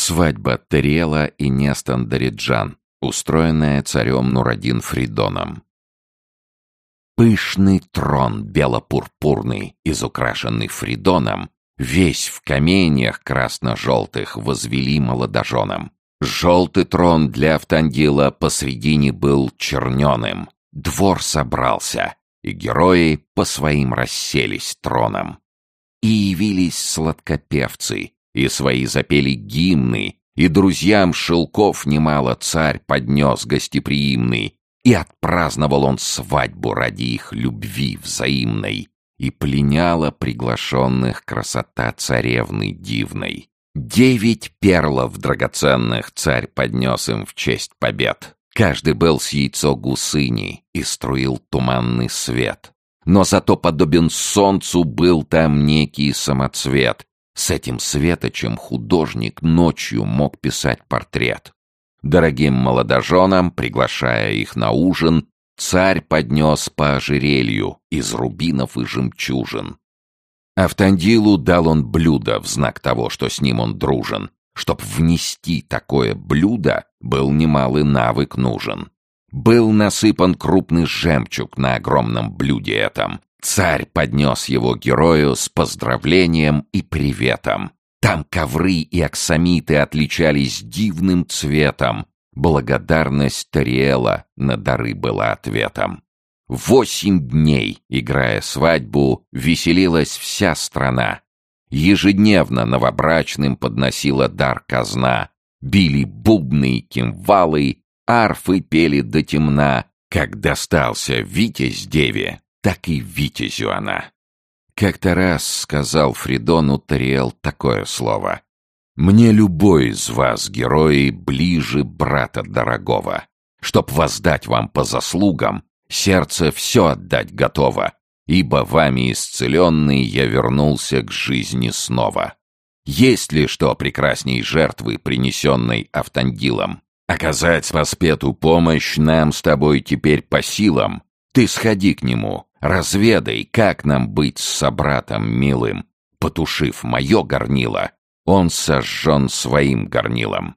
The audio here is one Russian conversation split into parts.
Свадьба Терела и Нестан Дариджан, устроенная царем Нурадин Фридоном. Пышный трон бело-пурпурный, изукрашенный Фридоном, весь в каменьях красно-желтых возвели молодоженом. Желтый трон для Автандила посредине был черненым. Двор собрался, и герои по своим расселись троном. И явились сладкопевцы, и свои запели гимны, и друзьям шелков немало царь поднес гостеприимный, и отпраздновал он свадьбу ради их любви взаимной, и пленяла приглашенных красота царевны дивной. Девять перлов драгоценных царь поднес им в честь побед. Каждый был с яйцо гусыни и струил туманный свет. Но зато подобен солнцу был там некий самоцвет. С этим светочем художник ночью мог писать портрет. Дорогим молодоженам, приглашая их на ужин, царь поднес по ожерелью из рубинов и жемчужин. Автандилу дал он блюдо в знак того, что с ним он дружен. Чтоб внести такое блюдо, был немалый навык нужен. Был насыпан крупный жемчуг на огромном блюде этом. Царь поднес его герою с поздравлением и приветом. Там ковры и аксамиты отличались дивным цветом. Благодарность Тариэла на дары была ответом. Восемь дней, играя свадьбу, веселилась вся страна. Ежедневно новобрачным подносила дар казна. Били бубны и кимвалы, арфы пели до темна. Как достался Витязь деве, так и Витязю она. Как-то раз сказал Фридону Тариэл такое слово. «Мне любой из вас, герои, ближе брата дорогого. Чтоб воздать вам по заслугам, сердце все отдать готово, ибо вами исцеленный я вернулся к жизни снова. Есть ли что прекрасней жертвы, принесенной Автандилом? Оказать воспету помощь нам с тобой теперь по силам. Ты сходи к нему, разведай, как нам быть с собратом милым. Потушив мое горнило, он сожжен своим горнилом.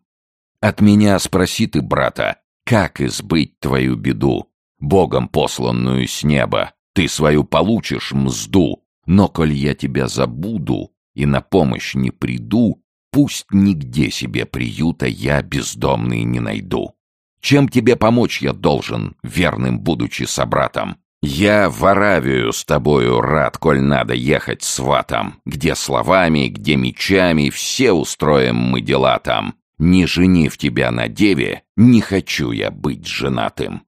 От меня спроси ты, брата, как избыть твою беду, Богом посланную с неба, ты свою получишь мзду, но коль я тебя забуду и на помощь не приду, пусть нигде себе приюта я бездомный не найду. Чем тебе помочь я должен, верным будучи собратом? Я в Аравию с тобою рад, коль надо ехать сватом, где словами, где мечами, все устроим мы дела там. Не женив тебя на деве, не хочу я быть женатым.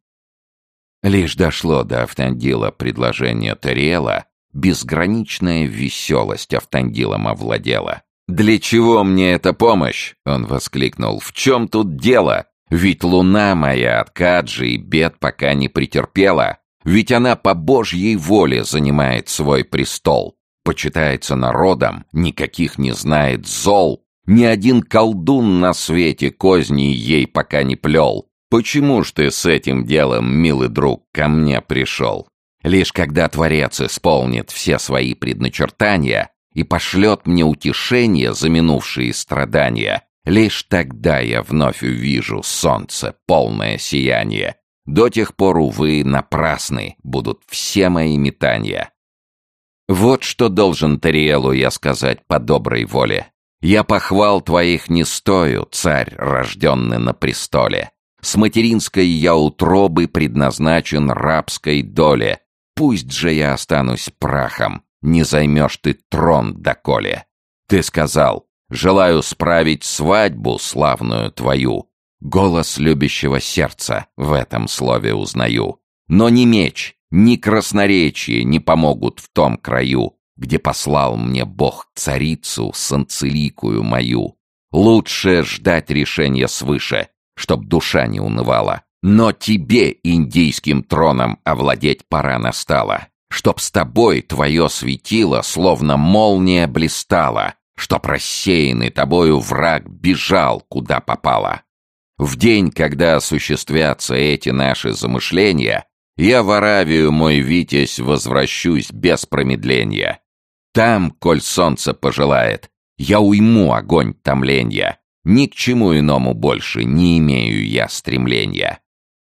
Лишь дошло до Автандила предложение Тариэла, безграничная веселость Автандилом овладела. «Для чего мне эта помощь?» — он воскликнул. «В чем тут дело? Ведь луна моя от Каджи и бед пока не претерпела. Ведь она по Божьей воле занимает свой престол. Почитается народом, никаких не знает зол. Ни один колдун на свете козни ей пока не плел. Почему ж ты с этим делом, милый друг, ко мне пришел? Лишь когда Творец исполнит все свои предначертания и пошлет мне утешение за минувшие страдания, лишь тогда я вновь увижу солнце, полное сияние. До тех пор, увы, напрасны будут все мои метания. Вот что должен Тариэлу я сказать по доброй воле. Я похвал твоих не стою, царь, рожденный на престоле. С материнской я утробы предназначен рабской доле. Пусть же я останусь прахом, не займешь ты трон доколе. Ты сказал, желаю справить свадьбу славную твою. Голос любящего сердца в этом слове узнаю. Но ни меч, ни красноречие не помогут в том краю, где послал мне Бог царицу санцеликую мою. Лучше ждать решения свыше, чтоб душа не унывала. Но тебе индийским троном овладеть пора настала, чтоб с тобой твое светило, словно молния блистала, чтоб рассеянный тобою враг бежал, куда попало. В день, когда осуществятся эти наши замышления, я в Аравию, мой Витязь, возвращусь без промедления. Там, коль солнце пожелает, я уйму огонь томленья, Ни к чему иному больше не имею я стремления».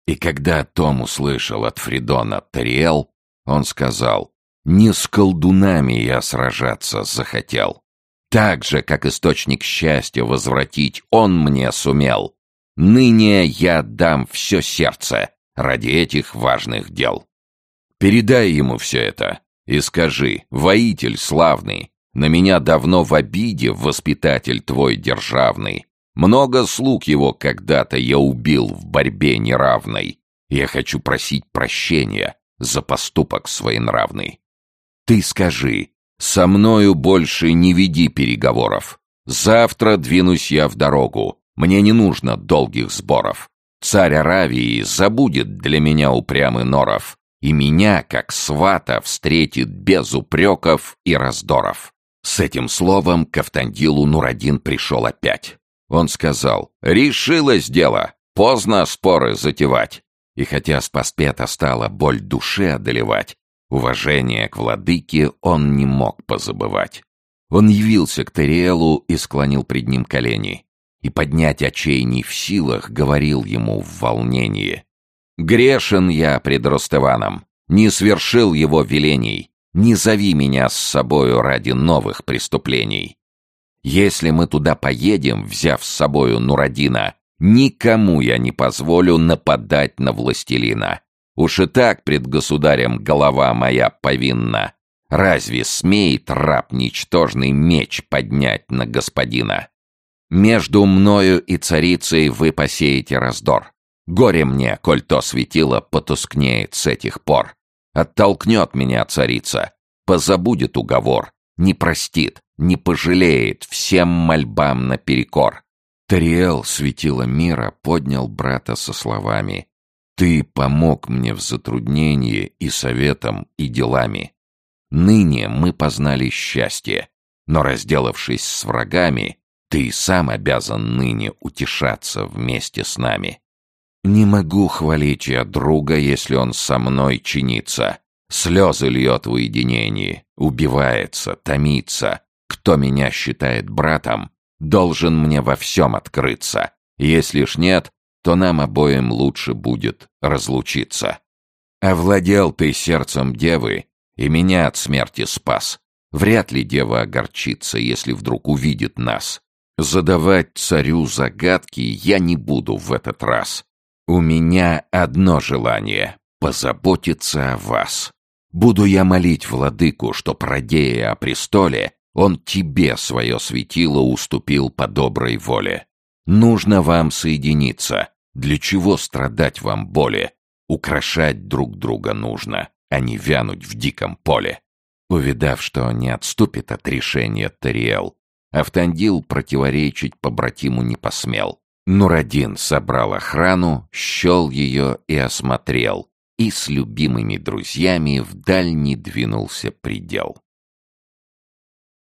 И когда Том услышал от Фридона Тариэл, он сказал, «Не с колдунами я сражаться захотел. Так же, как источник счастья возвратить он мне сумел. Ныне я дам все сердце ради этих важных дел. Передай ему все это и скажи, воитель славный, на меня давно в обиде воспитатель твой державный. Много слуг его когда-то я убил в борьбе неравной. Я хочу просить прощения за поступок своенравный. Ты скажи, со мною больше не веди переговоров. Завтра двинусь я в дорогу. Мне не нужно долгих сборов. Царь Аравии забудет для меня упрямый норов, и меня, как свата, встретит без упреков и раздоров. С этим словом к Автандилу Нурадин пришел опять. Он сказал, «Решилось дело, поздно споры затевать». И хотя с паспета стала боль души одолевать, уважение к владыке он не мог позабывать. Он явился к Териэлу и склонил пред ним колени и поднять очей не в силах, говорил ему в волнении. «Грешен я пред Ростываном, не свершил его велений, не зови меня с собою ради новых преступлений. Если мы туда поедем, взяв с собою Нурадина, никому я не позволю нападать на властелина. Уж и так пред государем голова моя повинна. Разве смеет раб ничтожный меч поднять на господина? Между мною и царицей вы посеете раздор. Горе мне, коль то светило потускнеет с этих пор. Оттолкнет меня царица, позабудет уговор, не простит, не пожалеет всем мольбам наперекор. Тариэл, светило мира, поднял брата со словами «Ты помог мне в затруднении и советом, и делами. Ныне мы познали счастье, но, разделавшись с врагами, ты сам обязан ныне утешаться вместе с нами. Не могу хвалить я друга, если он со мной чинится. Слезы льет в уединении, убивается, томится. Кто меня считает братом, должен мне во всем открыться. Если ж нет, то нам обоим лучше будет разлучиться. Овладел ты сердцем девы и меня от смерти спас. Вряд ли дева огорчится, если вдруг увидит нас. Задавать царю загадки я не буду в этот раз. У меня одно желание — позаботиться о вас. Буду я молить владыку, что, продея о престоле, он тебе свое светило уступил по доброй воле. Нужно вам соединиться. Для чего страдать вам боли? Украшать друг друга нужно, а не вянуть в диком поле. Увидав, что не отступит от решения Тариэл, Автандил противоречить побратиму не посмел. Нурадин собрал охрану, щел ее и осмотрел, и с любимыми друзьями в дальний двинулся предел.